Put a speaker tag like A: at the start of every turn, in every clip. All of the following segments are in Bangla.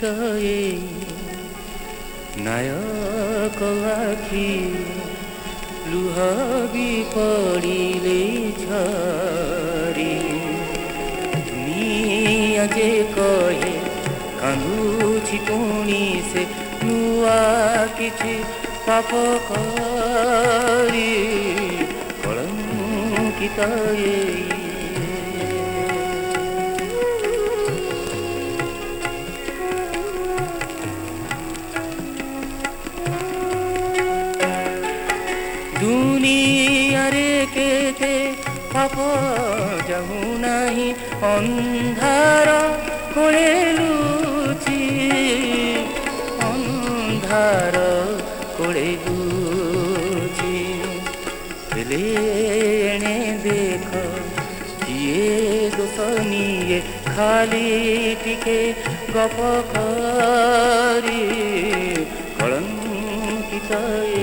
A: হৃদয়ে নায়ক আখি লুহাবি পড়িলে ঝারি তুমি আজে কহে কাঁদুছি পুଣି সে ନୂଆ କିଛି ପାପ କରି କଳଙ୍କିତ के थे अप जाऊ नहीं अंधार कोणे लुची अंधार कोणे लुची लेने देख ये दोसनिए খালি টিকে গপ করি কলঙ্কিত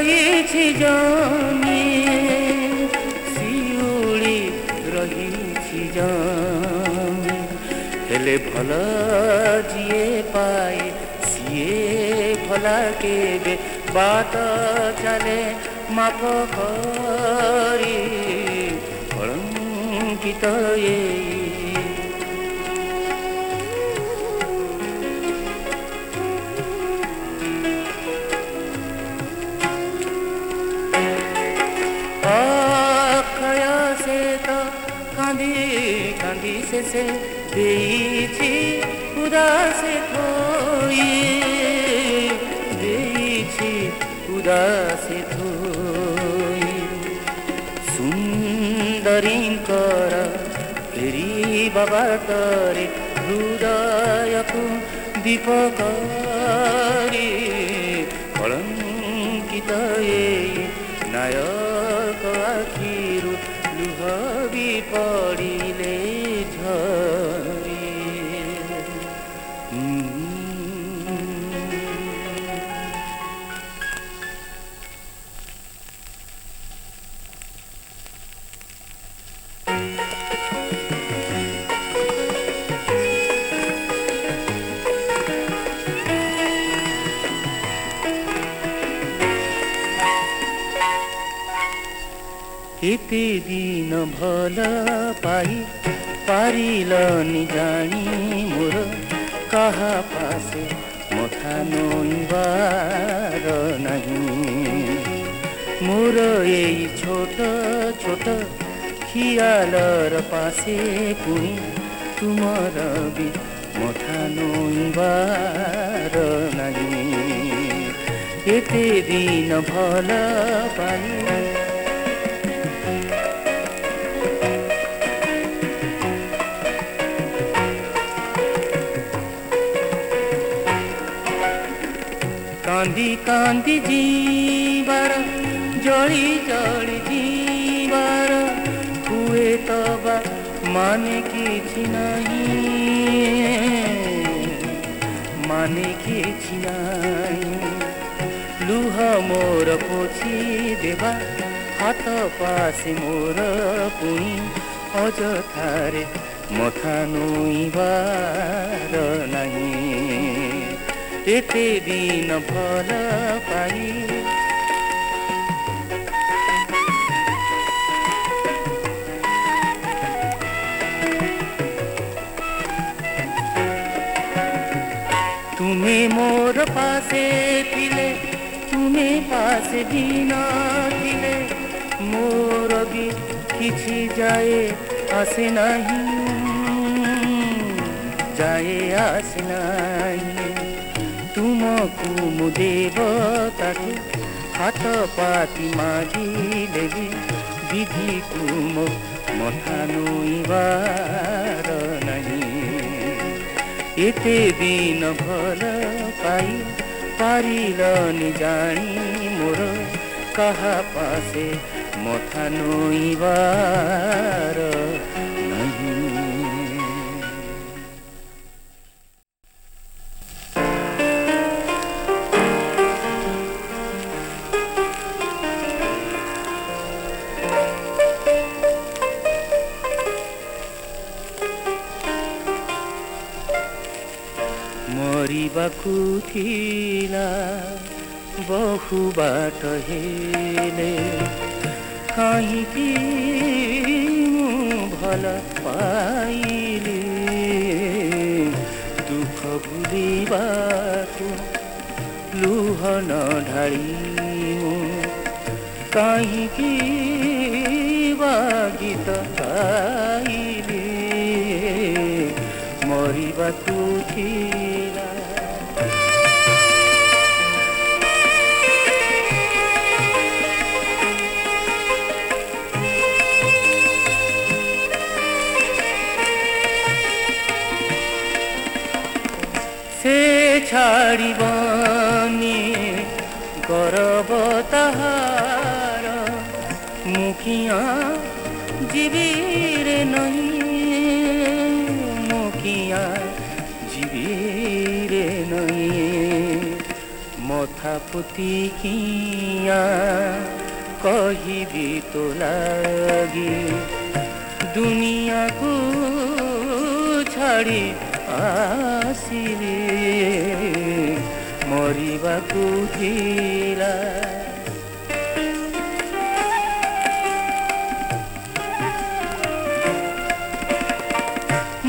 A: ରହିଛି ଜମି ଶିଉଳି ରହିଛି ଜମି ହେଲେ ଭଲ ଯିଏ ପାଏ ସିଏ ଭଲା କେବେ ବାଟ ଚାଲେ ମାପ କରି କଳଙ୍କିତ ଏଇ অক্ষয়া সে তো কাঁদি কাঁদি শেষে দেইছি উদাসে থই দেইছি উদাসে থই সুন্দরীঙ্কর ফেরিবা বাটরে হৃদয়কু দীপকারী কলঙ্কিত এই নায়ক भावी पड़ी ने झा କେତେ ଦିନ ଭଲ ପାଇ ପାରିଲନି ଜାଣି ମୋର କାହା ପାଶେ ମଥା ନୋଇବାର ନାହିଁ ମୋର ଏଇ ଛୋଟ ଛୋଟ ଖିଆଲର ପାଶେ ପୁଣି ତୁମର ବି ମଥା ନୋଇବାର ନାହିଁ ଏତେ ଦିନ ଭଲ ପାଇ কান্দি কান্দি জীবর জড়ি জড়ি জীবর হুয়ে তবা মানে কিছু নাই মানে কিছু নাই লুহ মোর পোছি দেবা হাত পাশে মোর পুনি অযথারে মথা নুইবার নাই ଏତେ ଦିନ ଭଲ ପାଇ ତୁମେ ମୋର ପାଶେ ଥିଲେ ତୁମେ ପାଶେ ବି ନଥିଲେ ମୋର ବି କିଛି ଯାଏ আসে নাহি যায় আসে না ତୁମକୁ ମୁଁ ଦେବତାକୁ ହାତ ପାତି ମାଗିଦେବି ବିଧିକୁ ମୋ ମଥା ନୋଇବାର ନାହିଁ ଏତେ ଦିନ ଭଲ ପାଇ ପାରିଲନି ଜାଣି ମୋର କାହା ପାଶେ ମଥା ନୋଇବାର সুখিলা বহু বাট হেলে কাহিকি ভাল পাইলি দুঃখ বুলিবাকু লুহন ঢাড়ি কাহিকি বা গীত গাইলি মরিবাকু ছিলা ଛାଡ଼ିବନି ଗରବ ତାହାର ମୁଖିଆ ଜୀବିରେ ନାହିଁ ମୁଖିଆ ଜୀବିରେ ନାହିଁ ମଥା ପୁତିକିଆ କହିବି ତୋ ଲାଗି ଦୁନିଆକୁ ଛାଡ଼ି ଆସିଲି ମରିବାକୁ ଥିଲା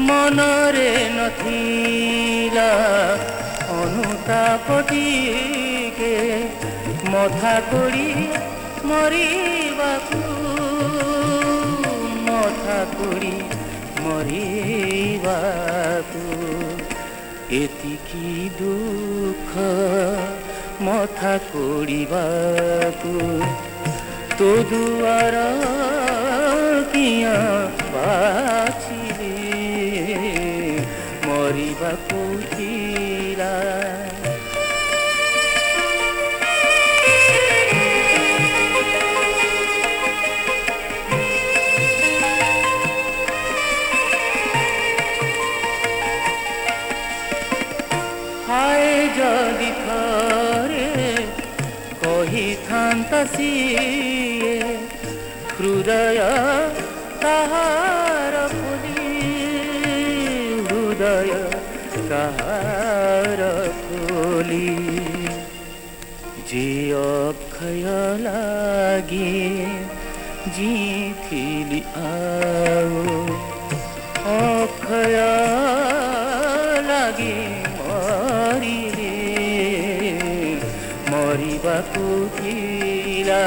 A: ମନରେ ନଥିଲା ଅନୁତାପଟିକେ ମଥା କରି ମରିବାକୁ ମଥା କରି ମରିବାକୁ ଏତିକି ଦୁଃଖ ମଥା କୋଡ଼ିବାକୁ ତୋ ଦୁଆର କିଆଁ ବାଛିରେ ମରିବାକୁ ভাসিয়ে হৃদয় তাহার পুনি হৃদয় তাহার ফুলি যে অক্ষয় লাগে জিথিলি আও অক্ষয় লাগে মরিলে মরিবাকু पूजा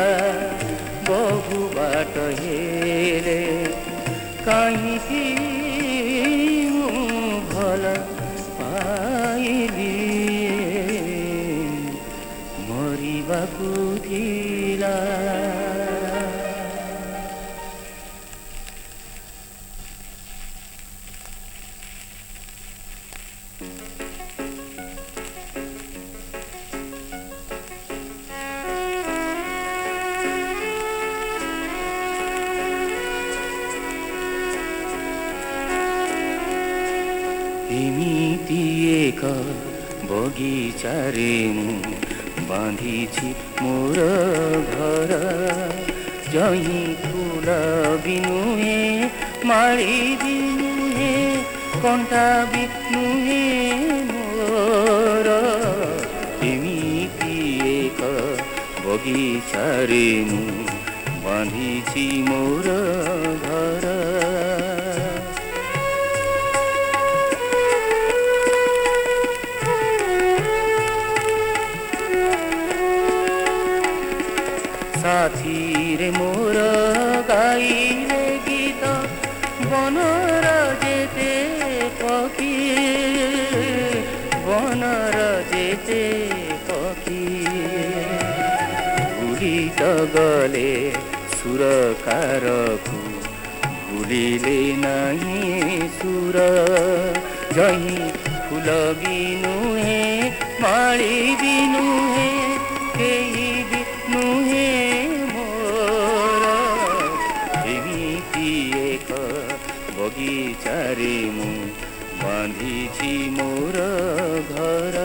A: बहु बाट हेरे कहीँ भल पाइली मरिबा पुरा ବଗିଚାରେ ମୁଁ ବାନ୍ଧିଛି ମୋର ଘର ଜହିଁ ଫୁଲ ବି ନୁହେଁ ମାଳି ବି ନୁହେଁ କଣ୍ଟା ବି ନୁହେଁ ମୋର ଏମିତି ଏକ ବଗିଚାରେ ମୁଁ ବାନ୍ଧିଛି ମୋର ଘର जगले सुरकारको भुलीले नै सुर जहीँ फुल बिनु हे माडी बिनु हे केही बिनु हे मोर एक बगिचारे मु बाँधिछि मोर घर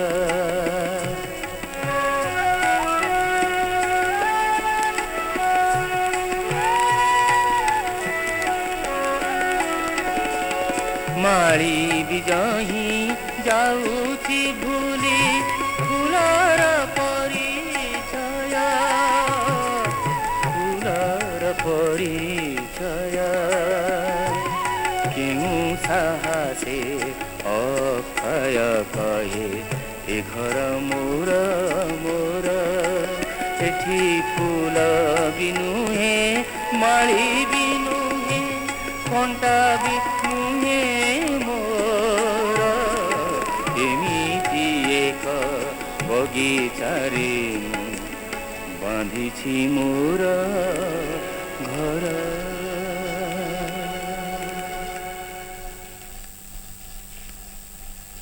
A: নারী বিজয়ী যাউছি ভুলি ফুলর পরিচয় ফুলর পরিচয় কেউ সাহসে অক্ষয় কয়ে এ ঘর মোর মোর এটি ফুল বিনুহে মালি বিনুহে কণ্টা বিনু ବଗିଚାରେ ବାନ୍ଧିଛି ମୋର ଘର